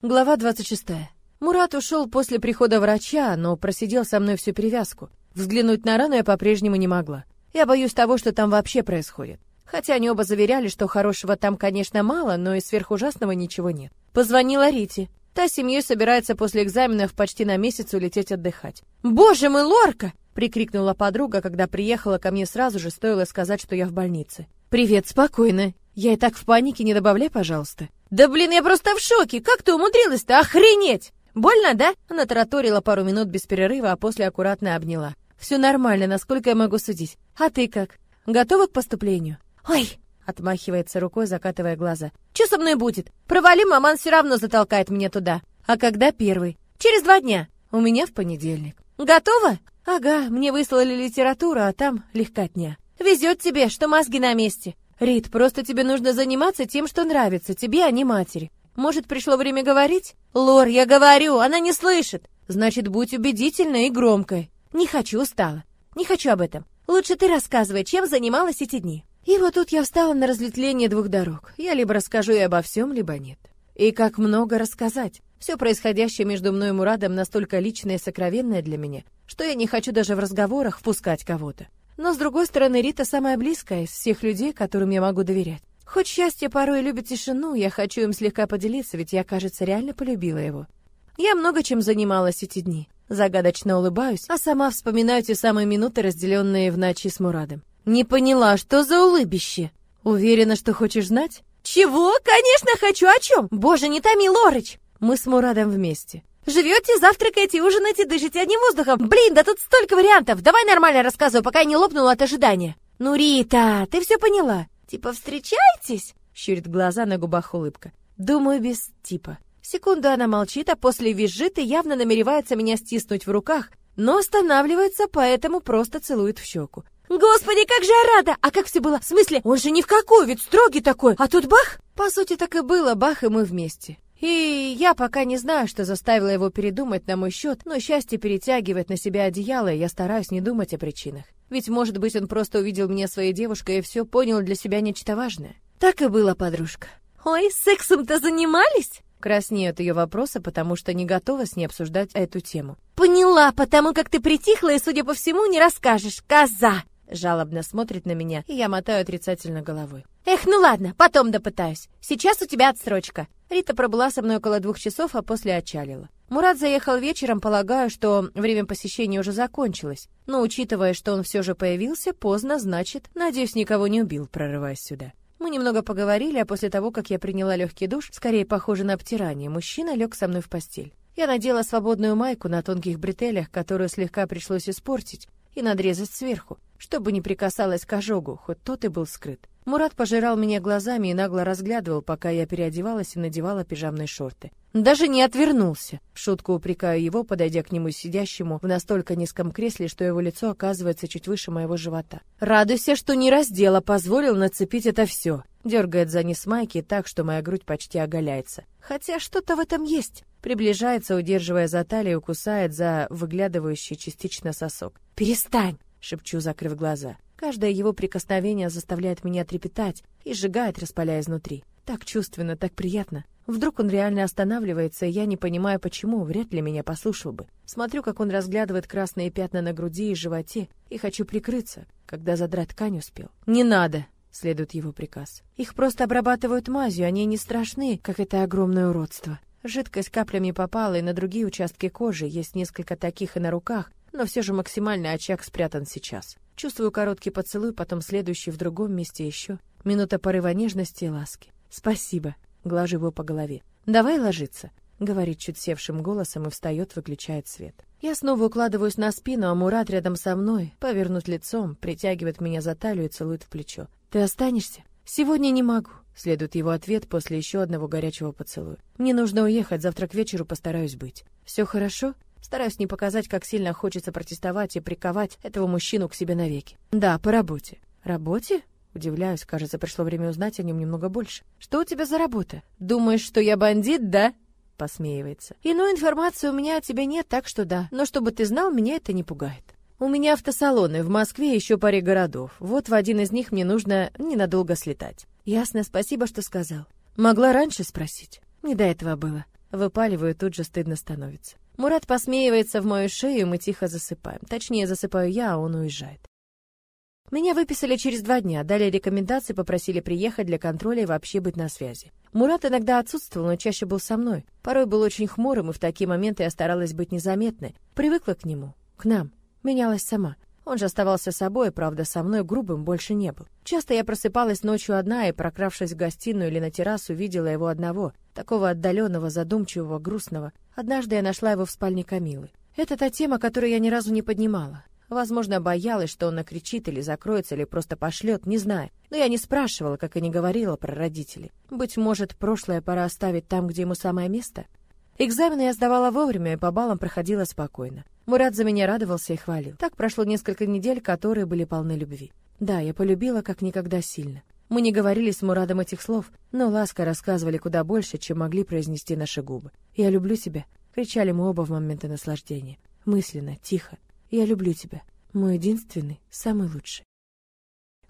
Глава 26. Мурат ушел после прихода врача, но просидел со мной всю перевязку. Взглянуть на рану я по-прежнему не могла. Я боюсь того, что там вообще происходит. Хотя они оба заверяли, что хорошего там, конечно, мало, но и сверхужасного ничего нет. Позвонила Рите. Та семьей собирается после экзаменов почти на месяц улететь отдыхать. «Боже мой, Лорка!» — прикрикнула подруга, когда приехала ко мне сразу же, стоило сказать, что я в больнице. «Привет, спокойно. Я и так в панике, не добавляй, пожалуйста». «Да блин, я просто в шоке! Как ты умудрилась-то? Охренеть! Больно, да?» Она тараторила пару минут без перерыва, а после аккуратно обняла. «Все нормально, насколько я могу судить. А ты как? Готова к поступлению?» «Ой!» — отмахивается рукой, закатывая глаза. «Че со мной будет? Провали, маман все равно затолкает меня туда. А когда первый? Через два дня. У меня в понедельник. Готова? Ага, мне выслали литературу, а там легкотня. Везет тебе, что мозги на месте. Рит, просто тебе нужно заниматься тем, что нравится тебе, а не матери. Может, пришло время говорить? Лор, я говорю, она не слышит. Значит, будь убедительной и громкой. Не хочу, устала. Не хочу об этом. Лучше ты рассказывай, чем занималась эти дни. И вот тут я встала на разветвление двух дорог. Я либо расскажу ей обо всем, либо нет. И как много рассказать. Все происходящее между мной и Мурадом настолько личное и сокровенное для меня, что я не хочу даже в разговорах впускать кого-то. Но, с другой стороны, Рита самая близкая из всех людей, которым я могу доверять. Хоть счастье порой любит тишину, я хочу им слегка поделиться, ведь я, кажется, реально полюбила его. Я много чем занималась эти дни. Загадочно улыбаюсь, а сама вспоминаю те самые минуты, разделенные в ночи с Мурадом. Не поняла, что за улыбище? Уверена, что хочешь знать? Чего? Конечно, хочу. О чем? Боже, не томи, Лорыч! Мы с Мурадом вместе. Живете, завтракаете, ужинаете, дышите одним воздухом. Блин, да тут столько вариантов. Давай нормально рассказывай, пока я не лопнула от ожидания. Ну, Рита, ты все поняла? Типа встречаетесь? Щурит глаза, на губах улыбка. Думаю, без типа. Секунду она молчит, а после визжит и явно намеревается меня стиснуть в руках, но останавливается, поэтому просто целует в щеку. Господи, как же я рада! А как все было? В смысле, он же ни в какую, ведь строгий такой. А тут бах! По сути, так и было, бах, и мы вместе. И я пока не знаю, что заставило его передумать на мой счет, но счастье перетягивает на себя одеяло, и я стараюсь не думать о причинах. Ведь, может быть, он просто увидел меня своей девушкой и все понял для себя нечто важное. Так и было, подружка. Ой, сексом-то занимались? Краснею от ее вопроса, потому что не готова с ней обсуждать эту тему. Поняла, потому как ты притихла и, судя по всему, не расскажешь. Коза! Жалобно смотрит на меня, и я мотаю отрицательно головой. Эх, ну ладно, потом допытаюсь. Сейчас у тебя отсрочка. Рита пробыла со мной около двух часов, а после отчалила. Мурат заехал вечером, полагаю, что время посещения уже закончилось. Но учитывая, что он все же появился, поздно, значит, надеюсь, никого не убил, прорываясь сюда. Мы немного поговорили, а после того, как я приняла легкий душ, скорее похоже на обтирание, мужчина лег со мной в постель. Я надела свободную майку на тонких бретелях, которую слегка пришлось испортить, и надрезать сверху, чтобы не прикасалась к ожогу, хоть тот и был скрыт. Мурат пожирал меня глазами и нагло разглядывал, пока я переодевалась и надевала пижамные шорты. Даже не отвернулся. Шутку упрекаю его, подойдя к нему сидящему в настолько низком кресле, что его лицо оказывается чуть выше моего живота. Радуйся, что не раздела, позволил нацепить это все. Дергает за низ майки так, что моя грудь почти оголяется. Хотя что-то в этом есть. Приближается, удерживая за талию, кусает за выглядывающий частично сосок. «Перестань!» — шепчу, закрыв глаза. Каждое его прикосновение заставляет меня трепетать и сжигает, распаляя изнутри. Так чувственно, так приятно. Вдруг он реально останавливается, и я не понимаю, почему, вряд ли меня послушал бы. Смотрю, как он разглядывает красные пятна на груди и животе, и хочу прикрыться, когда задрать ткань успел. «Не надо!» — следует его приказ. «Их просто обрабатывают мазью, они не страшны, как это огромное уродство». Жидкость каплями попала и на другие участки кожи, есть несколько таких и на руках, но все же максимальный очаг спрятан сейчас. Чувствую короткий поцелуй, потом следующий в другом месте еще. Минута порыва нежности и ласки. «Спасибо», — глажу его по голове. «Давай ложиться», — говорит чуть севшим голосом и встает, выключает свет. Я снова укладываюсь на спину, а Мурат рядом со мной, повернут лицом, притягивает меня за талию и целует в плечо. «Ты останешься?» «Сегодня не могу», — следует его ответ после еще одного горячего поцелуя. «Мне нужно уехать, завтра к вечеру постараюсь быть». «Все хорошо?» Стараюсь не показать, как сильно хочется протестовать и приковать этого мужчину к себе навеки. Да, по работе. Работе? Удивляюсь, кажется, пришло время узнать о нем немного больше. Что у тебя за работа? Думаешь, что я бандит, да? Посмеивается. Иной информации у меня о тебе нет, так что да. Но чтобы ты знал, меня это не пугает. У меня автосалоны в Москве и еще паре городов. Вот в один из них мне нужно ненадолго слетать. Ясно, спасибо, что сказал. Могла раньше спросить. Не до этого было. Выпаливаю, тут же стыдно становится. Мурат посмеивается в мою шею, мы тихо засыпаем. Точнее, засыпаю я, а он уезжает. Меня выписали через два дня, дали рекомендации, попросили приехать для контроля и вообще быть на связи. Мурат иногда отсутствовал, но чаще был со мной. Порой был очень хмурым, и в такие моменты я старалась быть незаметной. Привыкла к нему, к нам, менялась сама. Он же оставался собой, правда, со мной грубым больше не был. Часто я просыпалась ночью одна и, прокравшись в гостиную или на террасу, видела его одного, такого отдаленного, задумчивого, грустного. Однажды я нашла его в спальне Камилы. Это та тема, которую я ни разу не поднимала. Возможно, боялась, что он накричит или закроется, или просто пошлет, не знаю. Но я не спрашивала, как и не говорила про родителей. Быть может, прошлое пора оставить там, где ему самое место? Экзамены я сдавала вовремя и по баллам проходила спокойно. Мурат за меня радовался и хвалил. Так прошло несколько недель, которые были полны любви. Да, я полюбила как никогда сильно. Мы не говорили с Мурадом этих слов, но ласка рассказывали куда больше, чем могли произнести наши губы. «Я люблю тебя», — кричали мы оба в моменты наслаждения. Мысленно, тихо, я люблю тебя. Мой единственный, самый лучший.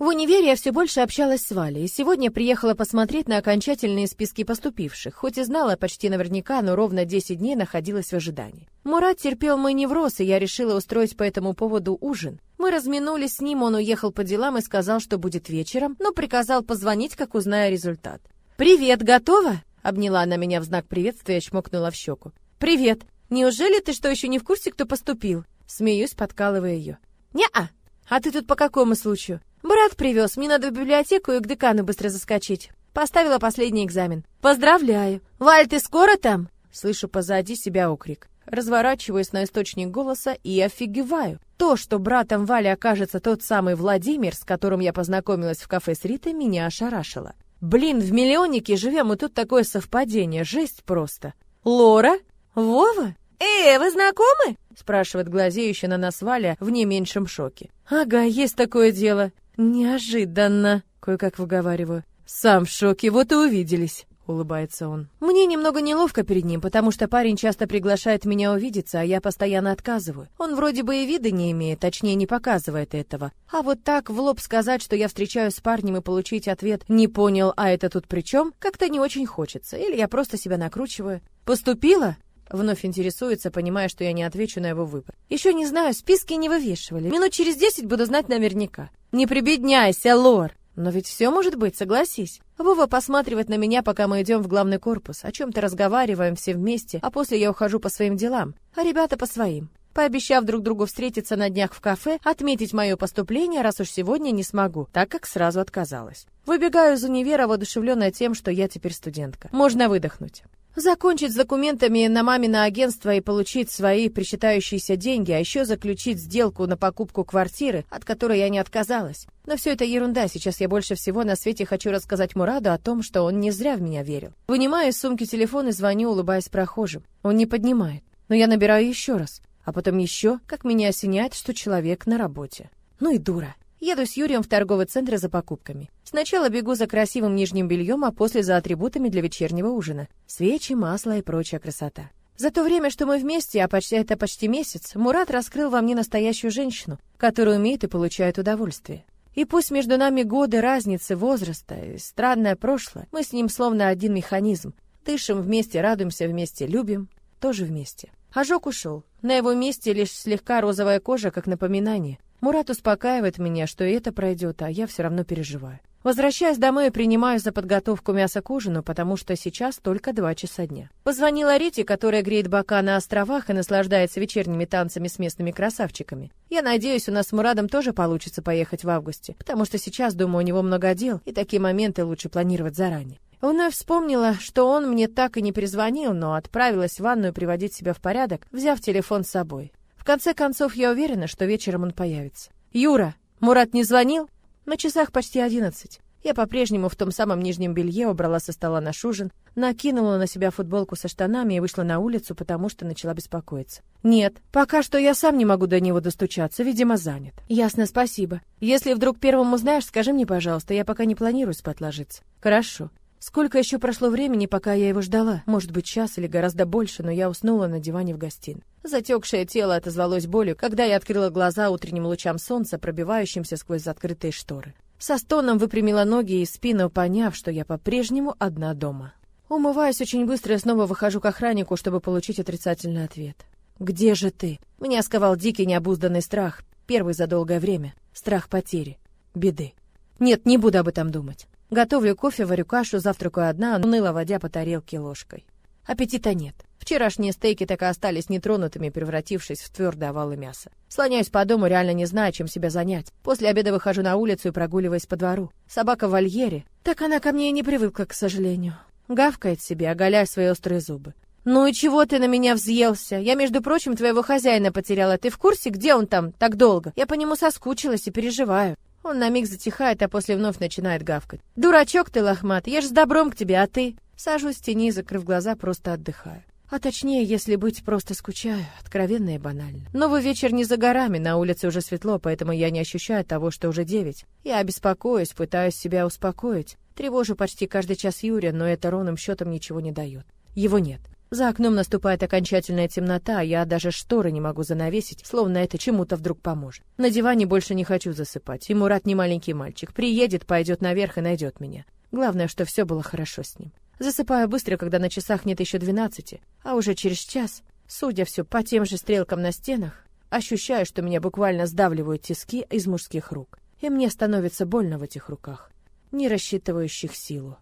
В универе я все больше общалась с Валей, и сегодня приехала посмотреть на окончательные списки поступивших, хоть и знала почти наверняка, но ровно 10 дней находилась в ожидании. Мурат терпел мой невроз, и я решила устроить по этому поводу ужин. Мы разминулись с ним, он уехал по делам и сказал, что будет вечером, но приказал позвонить, как узнаю результат. «Привет, готова?» — обняла она меня в знак приветствия и чмокнула в щеку. «Привет! Неужели ты что, еще не в курсе, кто поступил?» Смеюсь, подкалывая ее. «Не-а! А ты тут по какому случаю?» «Брат привез, мне надо в библиотеку и к декану быстро заскочить. Поставила последний экзамен. Поздравляю! Валь, ты скоро там?» Слышу позади себя окрик. Разворачиваюсь на источник голоса и офигеваю. То, что братом Вали окажется тот самый Владимир, с которым я познакомилась в кафе с Ритой, меня ошарашило. Блин, в миллионнике живем, и тут такое совпадение, жесть просто. Лора? Вова? «Э, вы знакомы?» — спрашивает глазеющая на нас Валя в не меньшем шоке. «Ага, есть такое дело. Неожиданно», — кое-как выговариваю. «Сам в шоке, вот и увиделись» улыбается он. Мне немного неловко перед ним, потому что парень часто приглашает меня увидеться, а я постоянно отказываю. Он вроде бы и вида не имеет, точнее не показывает этого. А вот так в лоб сказать, что я встречаюсь с парнем и получить ответ «не понял, а это тут при чем?» как-то не очень хочется. Или я просто себя накручиваю. «Поступила?» Вновь интересуется, понимая, что я не отвечу на его выбор. Еще не знаю, списки не вывешивали. Минут через десять буду знать наверняка. Не прибедняйся, Лор. Но ведь все может быть, согласись. Вова посматривает на меня, пока мы идем в главный корпус. О чем-то разговариваем все вместе, а после я ухожу по своим делам, а ребята по своим. Пообещав друг другу встретиться на днях в кафе, отметить мое поступление, раз уж сегодня не смогу, так как сразу отказалась. Выбегаю из универа, воодушевленная тем, что я теперь студентка. Можно выдохнуть. Закончить с документами на мамино агентство и получить свои причитающиеся деньги, а еще заключить сделку на покупку квартиры, от которой я не отказалась. Но все это ерунда, сейчас я больше всего на свете хочу рассказать Мураду о том, что он не зря в меня верил. Вынимаю из сумки телефон и звоню, улыбаясь прохожим. Он не поднимает, но я набираю еще раз, а потом еще, как меня осеняет, что человек на работе. Ну и дура. Еду с Юрием в торговый центр за покупками. Сначала бегу за красивым нижним бельем, а после за атрибутами для вечернего ужина. Свечи, масло и прочая красота. За то время, что мы вместе, а почти это почти месяц, Мурат раскрыл во мне настоящую женщину, которая умеет и получает удовольствие. И пусть между нами годы разницы возраста и странное прошлое, мы с ним словно один механизм. Дышим вместе, радуемся вместе, любим тоже вместе. Ожог ушел. На его месте лишь слегка розовая кожа, как напоминание — Мурат успокаивает меня, что это пройдет, а я все равно переживаю. Возвращаясь домой, я принимаюсь за подготовку мяса к ужину, потому что сейчас только два часа дня. Позвонила Рите, которая греет бока на островах и наслаждается вечерними танцами с местными красавчиками. Я надеюсь, у нас с Мурадом тоже получится поехать в августе, потому что сейчас, думаю, у него много дел, и такие моменты лучше планировать заранее. Вновь вспомнила, что он мне так и не перезвонил, но отправилась в ванную приводить себя в порядок, взяв телефон с собой. В конце концов, я уверена, что вечером он появится. «Юра, Мурат не звонил?» На часах почти одиннадцать. Я по-прежнему в том самом нижнем белье убрала со стола наш ужин, накинула на себя футболку со штанами и вышла на улицу, потому что начала беспокоиться. «Нет, пока что я сам не могу до него достучаться, видимо, занят». «Ясно, спасибо. Если вдруг первым узнаешь, скажи мне, пожалуйста, я пока не планирую спать ложиться». «Хорошо. Сколько еще прошло времени, пока я его ждала? Может быть, час или гораздо больше, но я уснула на диване в гостиной. Затекшее тело отозвалось болью, когда я открыла глаза утренним лучам солнца, пробивающимся сквозь закрытые шторы. Со стоном выпрямила ноги и спину, поняв, что я по-прежнему одна дома. Умываюсь очень быстро и снова выхожу к охраннику, чтобы получить отрицательный ответ. «Где же ты?» Меня сковал дикий необузданный страх, первый за долгое время. Страх потери, беды. Нет, не буду об этом думать. Готовлю кофе, варю кашу, завтракаю одна, уныло водя по тарелке ложкой. Аппетита нет. Вчерашние стейки так и остались нетронутыми, превратившись в твердые овалы мяса. Слоняюсь по дому, реально не зная, чем себя занять. После обеда выхожу на улицу и прогуливаюсь по двору. Собака в вольере. Так она ко мне и не привыкла, к сожалению. Гавкает себе, оголяя свои острые зубы. «Ну и чего ты на меня взъелся? Я, между прочим, твоего хозяина потеряла. Ты в курсе, где он там так долго? Я по нему соскучилась и переживаю». Он на миг затихает, а после вновь начинает гавкать. «Дурачок ты, лохматый, я ж с добром к тебе, а ты?» Сажусь в тени, закрыв глаза, просто отдыхаю. А точнее, если быть, просто скучаю, откровенно и банально. Новый вечер не за горами, на улице уже светло, поэтому я не ощущаю того, что уже девять. Я беспокоюсь, пытаюсь себя успокоить. Тревожу почти каждый час Юрия, но это ровным счетом ничего не дает. Его нет. За окном наступает окончательная темнота, я даже шторы не могу занавесить, словно это чему-то вдруг поможет. На диване больше не хочу засыпать, и Мурат не маленький мальчик. Приедет, пойдет наверх и найдет меня. Главное, что все было хорошо с ним. Засыпаю быстро, когда на часах нет еще двенадцати, а уже через час, судя все по тем же стрелкам на стенах, ощущаю, что меня буквально сдавливают тиски из мужских рук. И мне становится больно в этих руках, не рассчитывающих силу.